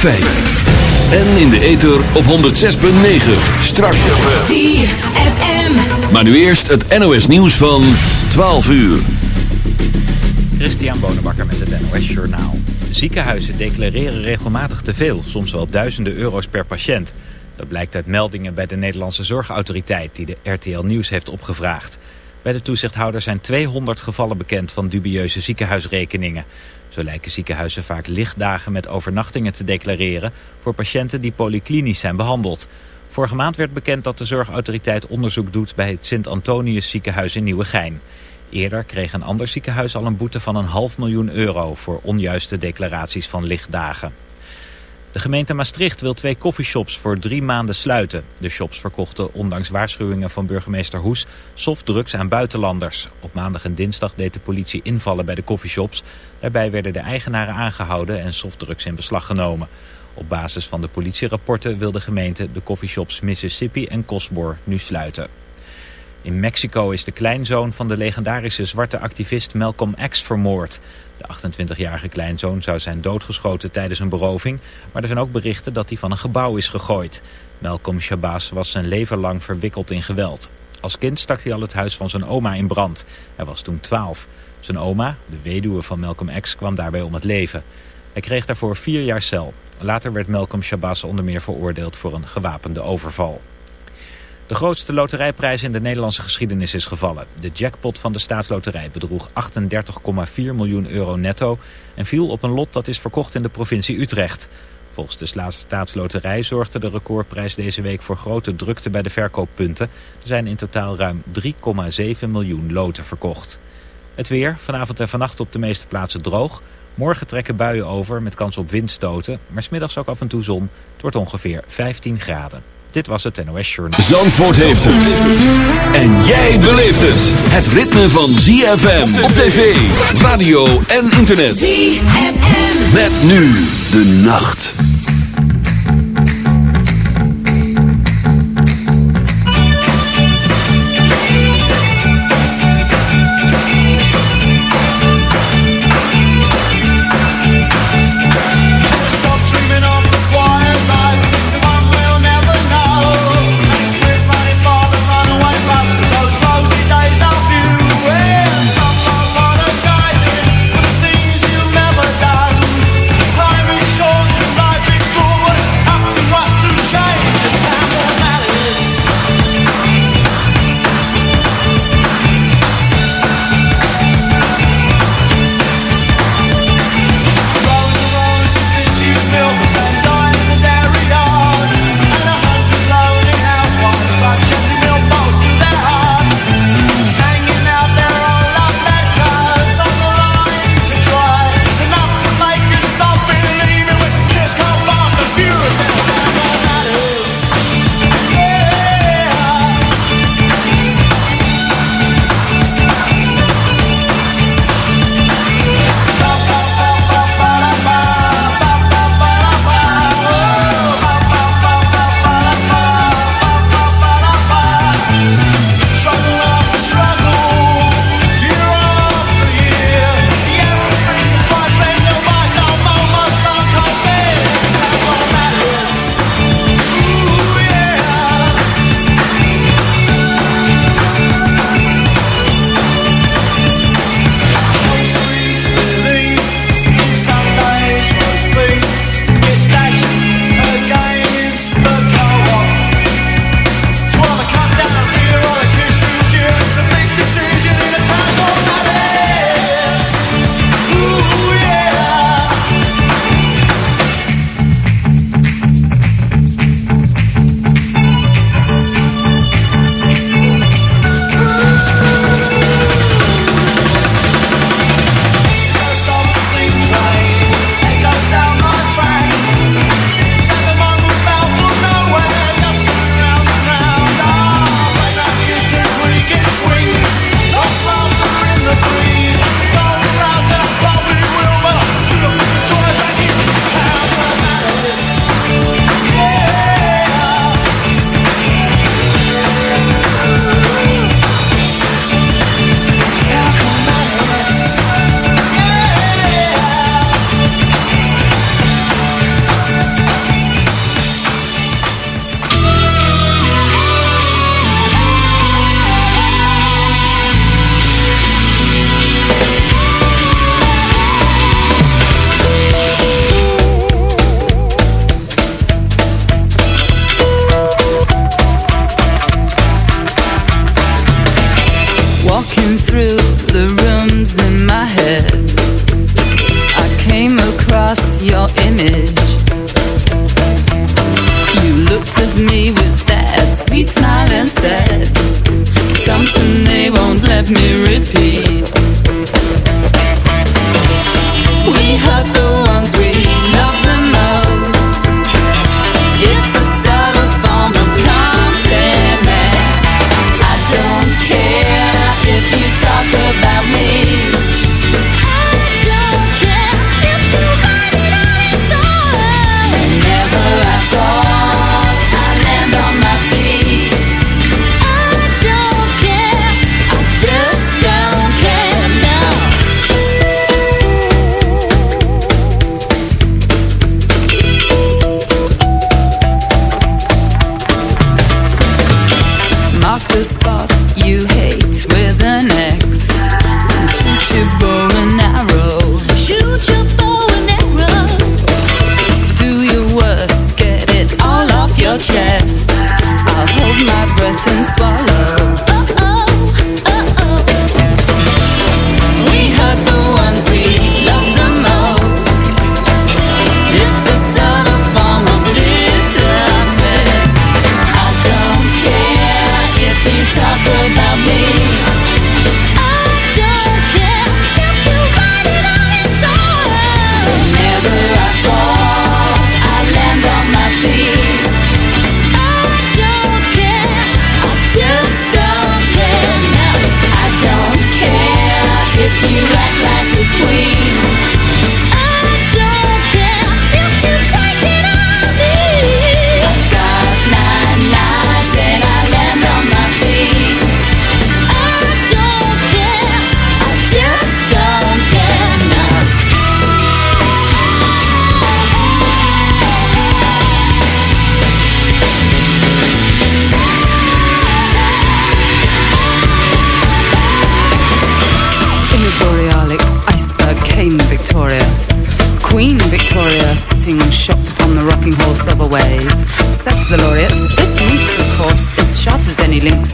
En in de ether op 106.9. Strak. ZFM. Maar nu eerst het NOS nieuws van 12 uur. Christian Bonenbakker met het NOS Journaal. Ziekenhuizen declareren regelmatig te veel, soms wel duizenden euro's per patiënt. Dat blijkt uit meldingen bij de Nederlandse Zorgautoriteit die de RTL Nieuws heeft opgevraagd. Bij de toezichthouder zijn 200 gevallen bekend van dubieuze ziekenhuisrekeningen. Zo lijken ziekenhuizen vaak lichtdagen met overnachtingen te declareren voor patiënten die polyklinisch zijn behandeld. Vorige maand werd bekend dat de zorgautoriteit onderzoek doet bij het Sint-Antonius ziekenhuis in Nieuwegein. Eerder kreeg een ander ziekenhuis al een boete van een half miljoen euro voor onjuiste declaraties van lichtdagen. De gemeente Maastricht wil twee coffeeshops voor drie maanden sluiten. De shops verkochten ondanks waarschuwingen van burgemeester Hoes softdrugs aan buitenlanders. Op maandag en dinsdag deed de politie invallen bij de coffeeshops. Daarbij werden de eigenaren aangehouden en softdrugs in beslag genomen. Op basis van de politierapporten wil de gemeente de coffeeshops Mississippi en Cosmore nu sluiten. In Mexico is de kleinzoon van de legendarische zwarte activist Malcolm X vermoord. De 28-jarige kleinzoon zou zijn doodgeschoten tijdens een beroving, maar er zijn ook berichten dat hij van een gebouw is gegooid. Malcolm Shabazz was zijn leven lang verwikkeld in geweld. Als kind stak hij al het huis van zijn oma in brand. Hij was toen 12. Zijn oma, de weduwe van Malcolm X, kwam daarbij om het leven. Hij kreeg daarvoor vier jaar cel. Later werd Malcolm Shabazz onder meer veroordeeld voor een gewapende overval. De grootste loterijprijs in de Nederlandse geschiedenis is gevallen. De jackpot van de staatsloterij bedroeg 38,4 miljoen euro netto... en viel op een lot dat is verkocht in de provincie Utrecht. Volgens de staatsloterij zorgde de recordprijs deze week voor grote drukte bij de verkooppunten. Er zijn in totaal ruim 3,7 miljoen loten verkocht. Het weer, vanavond en vannacht op de meeste plaatsen droog. Morgen trekken buien over met kans op windstoten, maar smiddags ook af en toe zon. Het wordt ongeveer 15 graden. Dit was het NOS Journal. Zandvoort heeft het. En jij beleeft het. Het ritme van ZFM op tv, radio en internet. ZFM. Met nu de nacht. me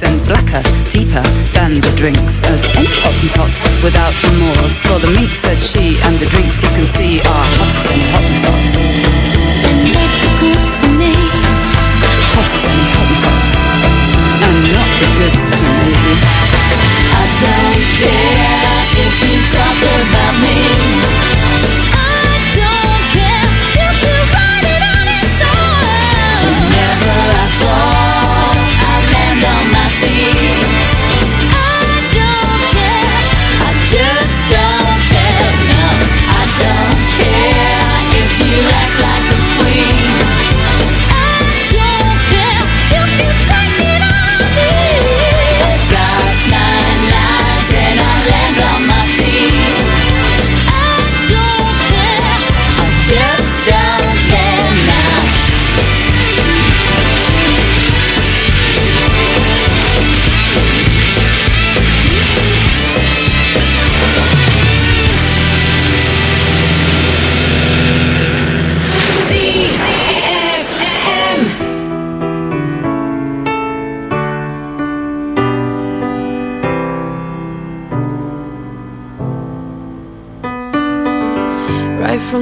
and blacker, deeper than the drinks as any hottentot without remorse. For the mink said she, and the drinks you can see are hot as any hottentot. Make the goods for me. Hot as any hottentot. And not the goods for me. I don't care if you talk about me.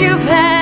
you've had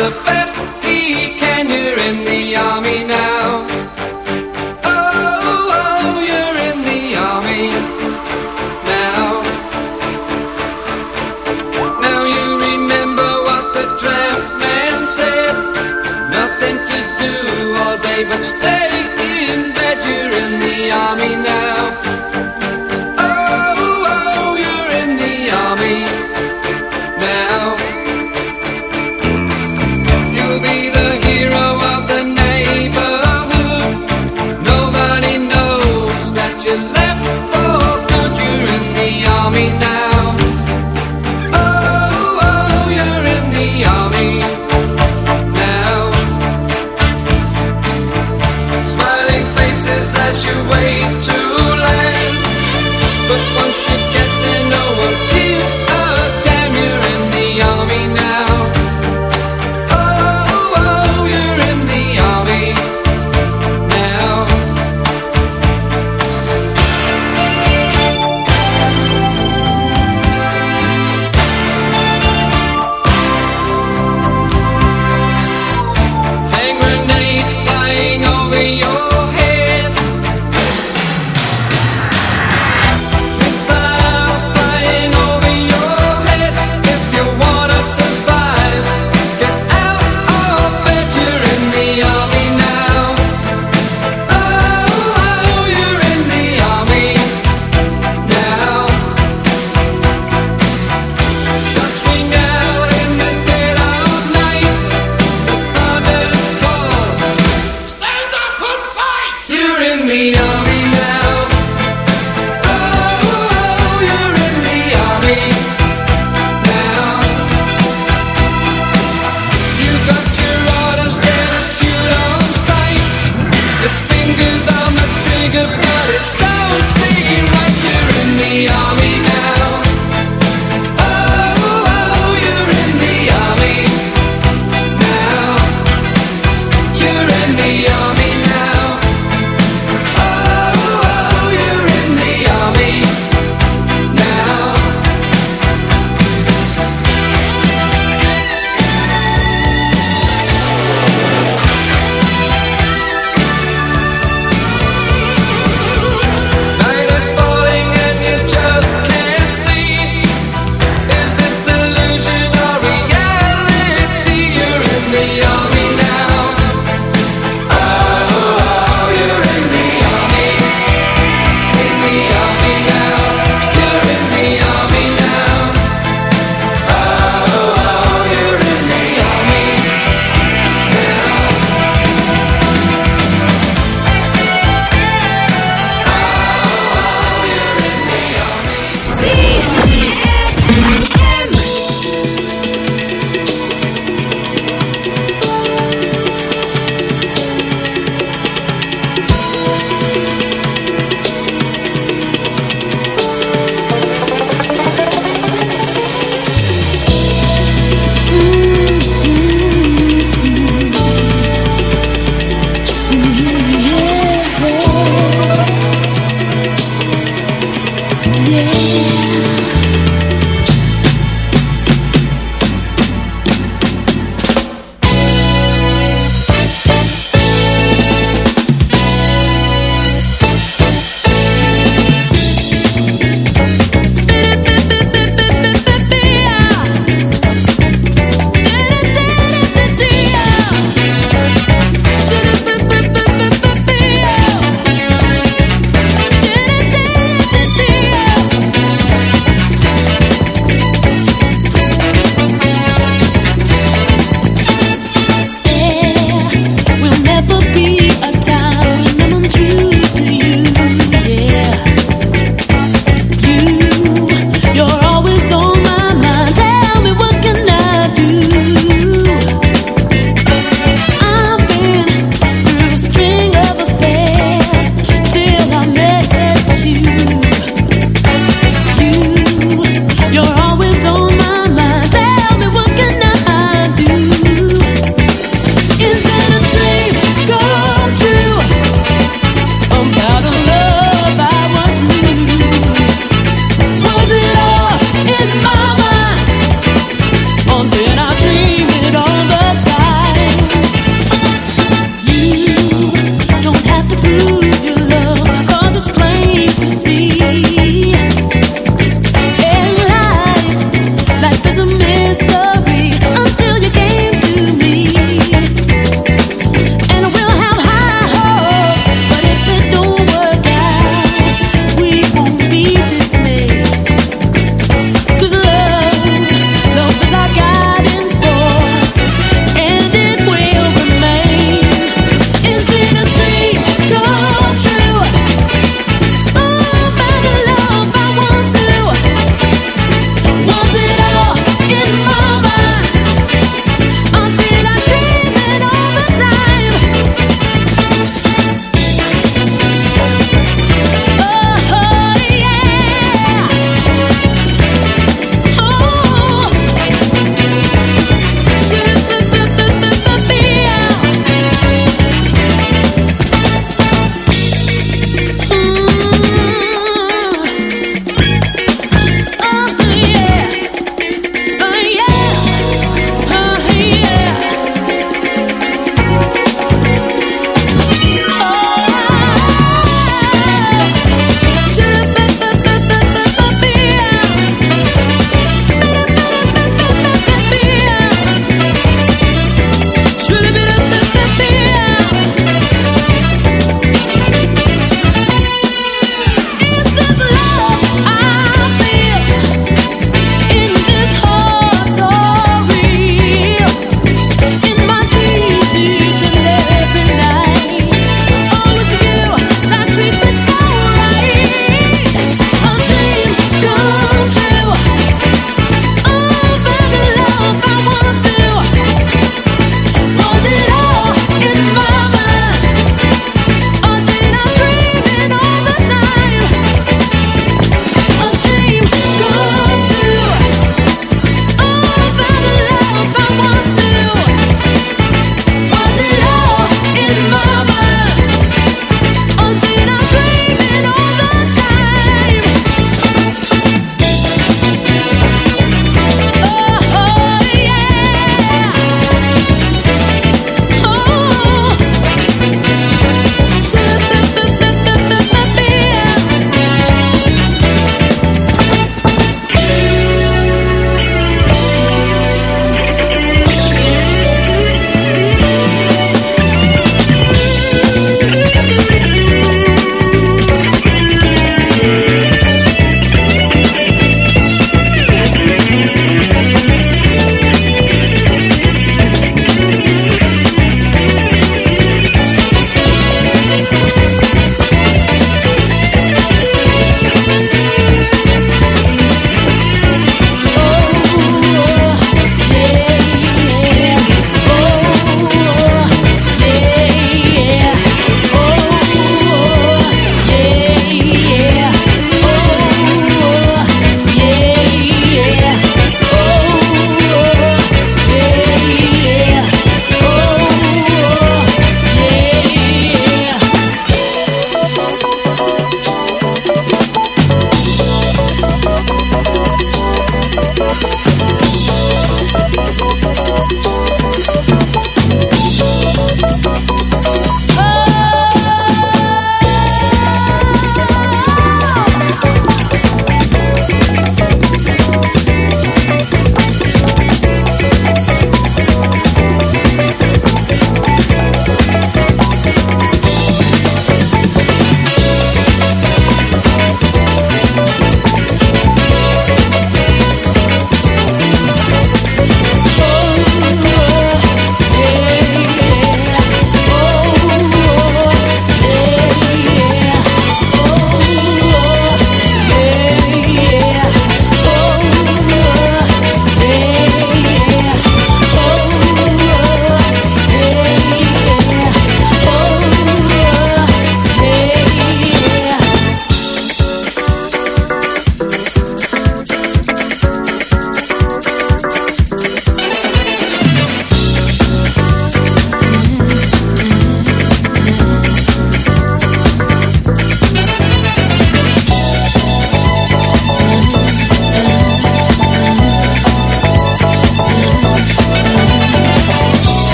the best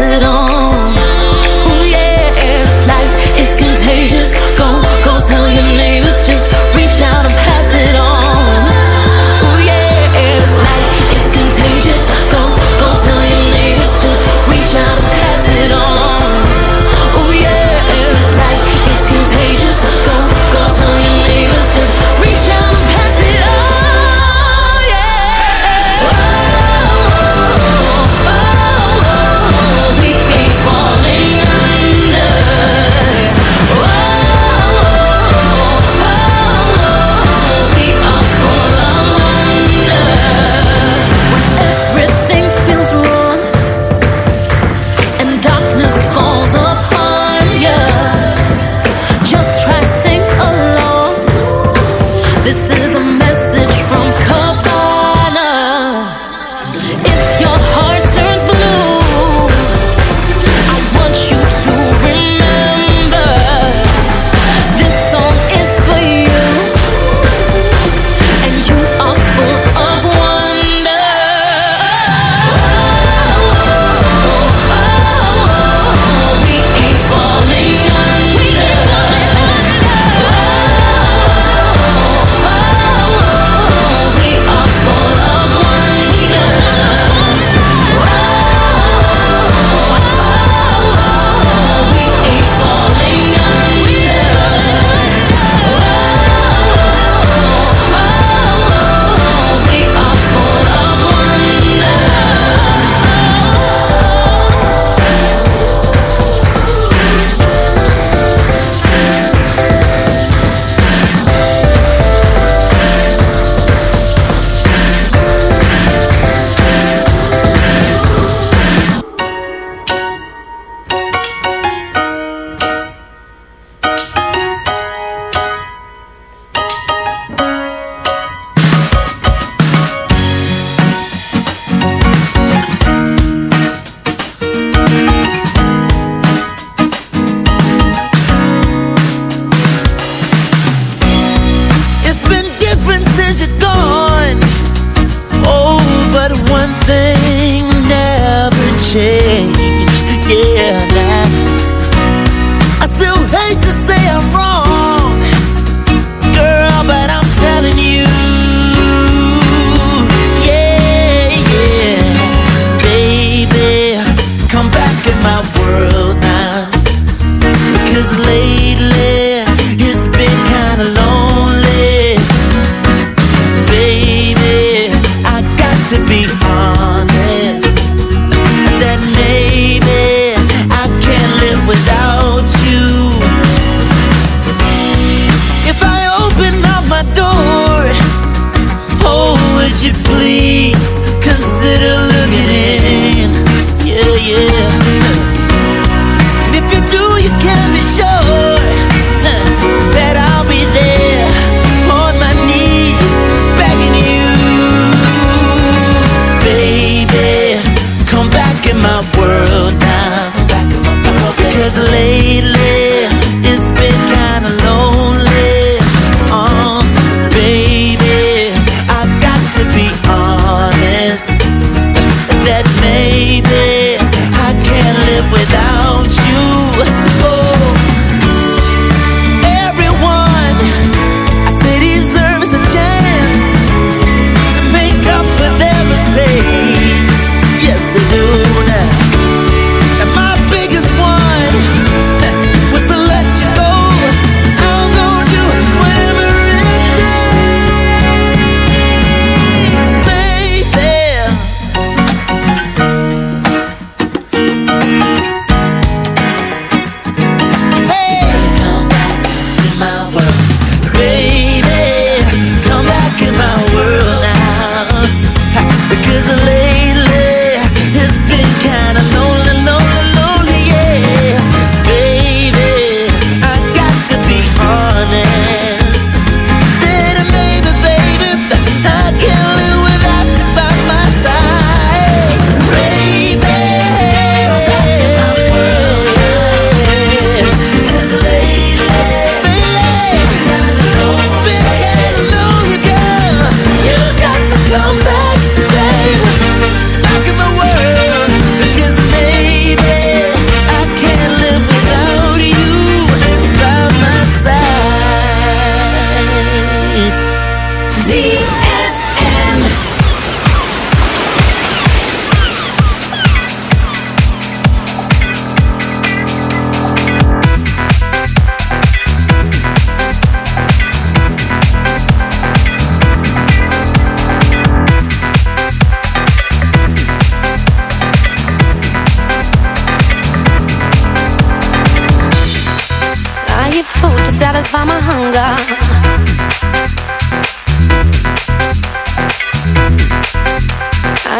Oh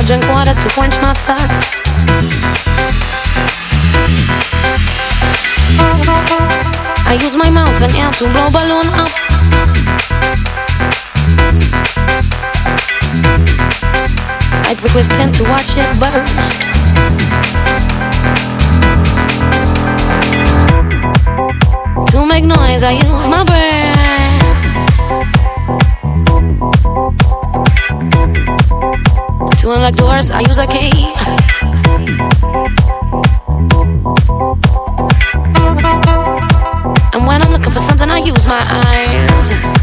drink water to quench my thirst. I use my mouth and air to blow balloon up. I drink with pen to watch it burst. To make noise, I use my breath. To unlock doors, I use a key. And when I'm looking for something, I use my eyes.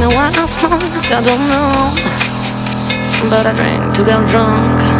know I smoke, I don't know. But I drink to get drunk.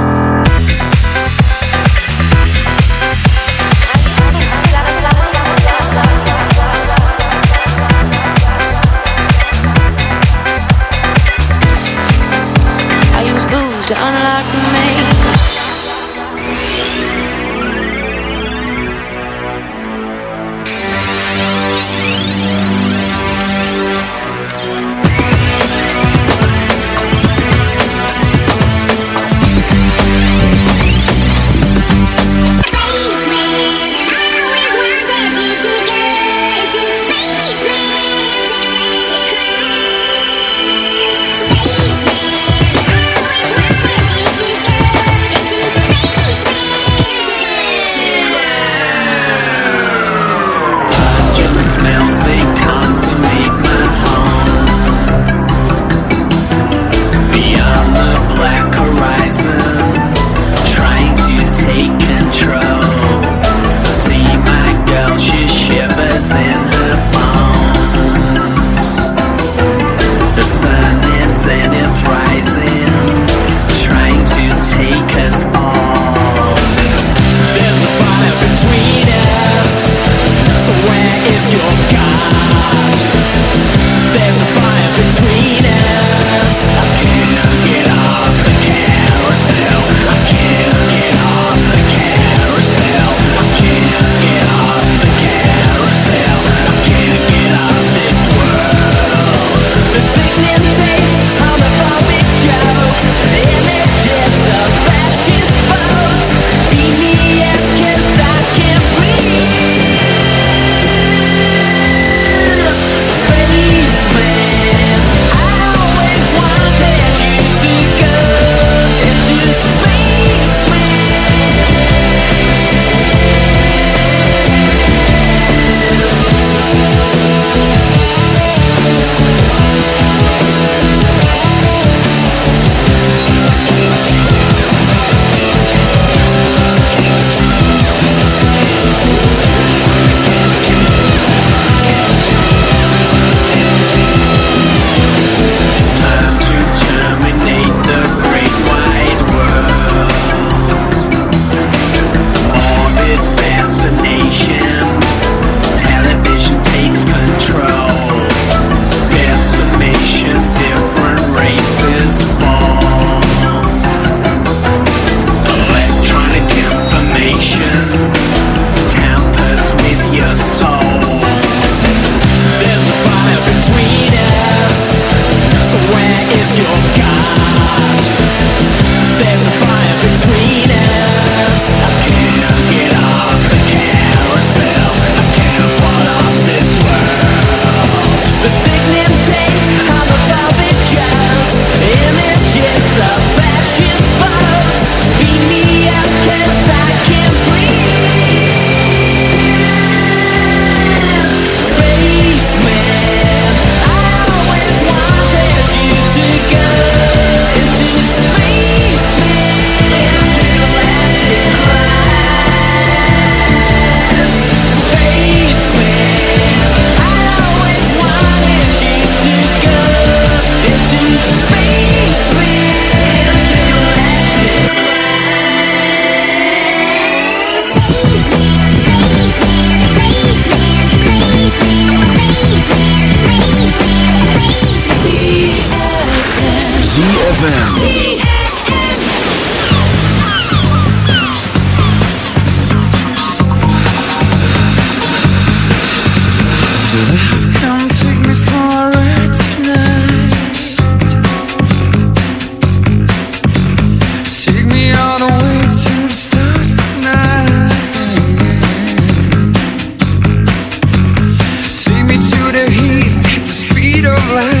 Of.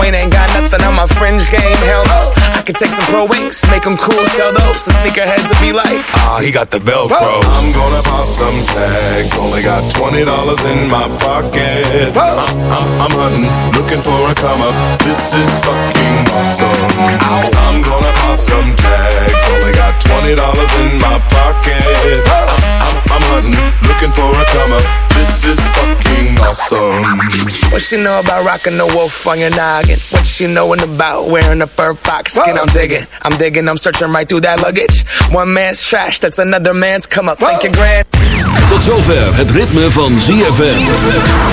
Wayne ain't got nothing on my fringe game. Hell no. I could take some pro wings, make them cool, sell those. The sneakerheads will be like, ah, he got the Velcro. I'm gonna pop some tags. Only got twenty dollars in my pocket. I'm, I'm, uh, uh, I'm hunting, looking for a come up. This is fucking awesome. I'm gonna pop some tags. Only got twenty dollars in my pocket. I'm, uh, I'm, I'm hunting, looking for a come up. This is fucking awesome. What she know about rocking the wolf on your noggin? What she knowin' about wearing a fur fox skin? I'm digging, I'm digging, I'm searching right through that luggage. One man's trash, that's another man's come up. Thank you, grand. Tot zover het ritme van ZFM.